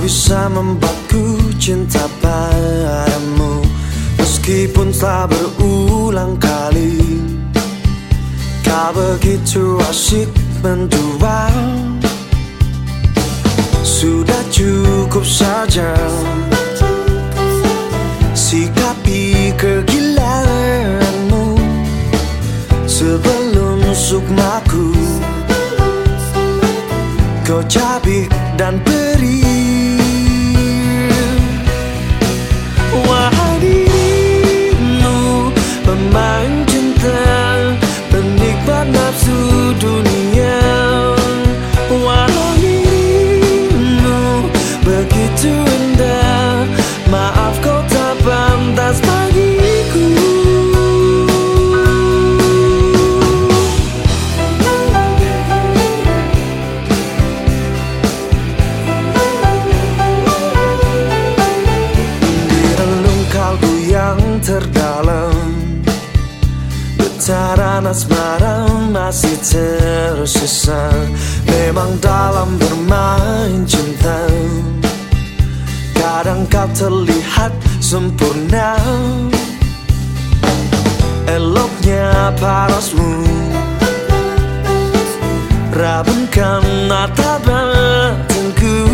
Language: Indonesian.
bisa membuatku cinta padamu Meskipun telah berulang kali. Kau begitu asik mendua Sudah cukup saja. Sikapi kegilaanmu Sebelum sukmaku. Kau cabik dan perih Getaran asmara masih tersisa Memang dalam bermain cinta. Kadang kau terlihat sempurna. Eloknya parasmu. Rabunkan mata batinku